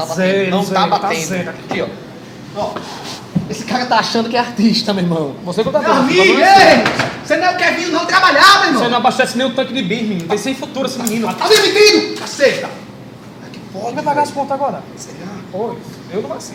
tá batendo. Não sei, tá tá batendo. certo. Aqui, ó. Ó. Esse cara tá achando que é artista, meu irmão. Você que tá Meu amigo, ei! Você não é o Kevin não trabalhar, meu irmão! Você não abastece nem o tanque de bis, menino. Tem sem futuro esse menino. Tá demitido! Caceta! Que Quem vai pagar as contas agora? Será? Pois, eu não vou assim.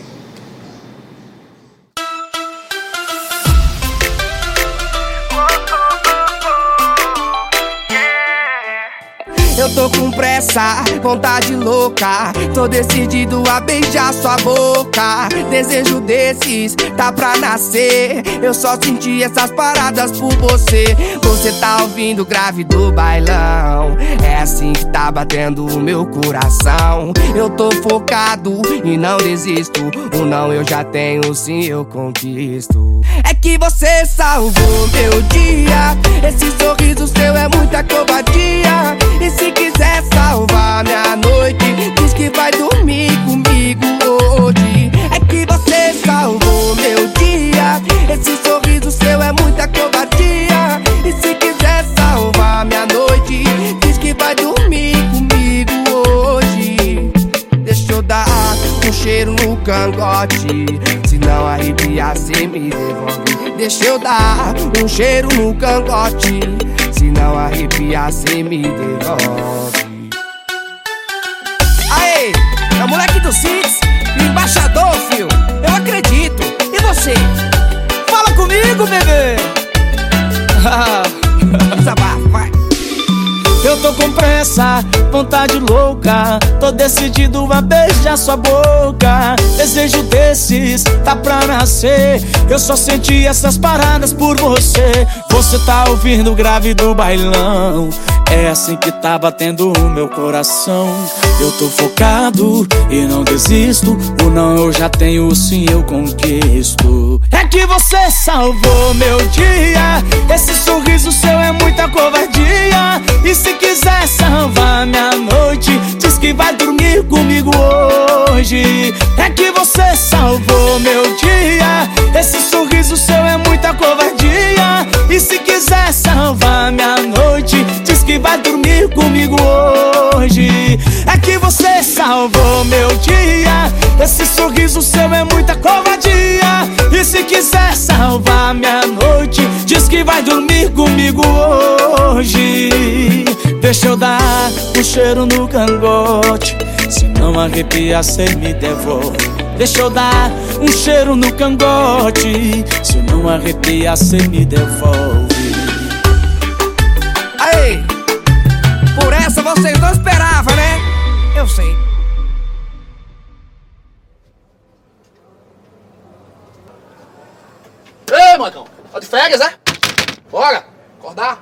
Tô com pressa, vontade louca. Tô decidido a beijar sua boca. Desejo desses, tá pra nascer. Eu só senti essas paradas por você. Você tá ouvindo grave do bailão. É assim que tá batendo o meu coração. Eu tô focado e não desisto. O não eu já tenho, sim eu conquisto. É que você salvou meu dia. Esse sorriso cheiro no cangote. Se não arrepiar, cê me devolve. Deixa eu dar um cheiro no cangote. Se não arrepiar, cê me devolve. Aê, é moleque do Six, embaixador, fio. Eu acredito. E você? Fala comigo, bebê. Vai. Eu tô com pressa, vontade louca. Tô decidido a beijar sua boca. Desejo desses, tá pra nascer. Eu só senti essas paradas por você. Você tá ouvindo o grave do bailão. É assim que tá batendo o meu coração. Eu tô focado e não desisto. O não eu já tenho, o sim eu conquisto. É que você salvou meu dia. Comigo hoje. É que você salvou meu dia. Esse sorriso seu é muita covardia. E se quiser salvar minha noite, diz que vai dormir comigo hoje. É que você salvou meu dia. Esse sorriso seu é muita covardia. E se quiser salvar minha noite, diz que vai dormir comigo hoje. Deixa eu dar um cheiro no cangote. Não arrepia, cê me devolve. Deixa eu dar um cheiro no cangote. Se não arrepia, cê me devolve. Aê, por essa vocês não esperavam, né? Eu sei. Ei, Marcão! Tá de férias, é? Bora! Acordar!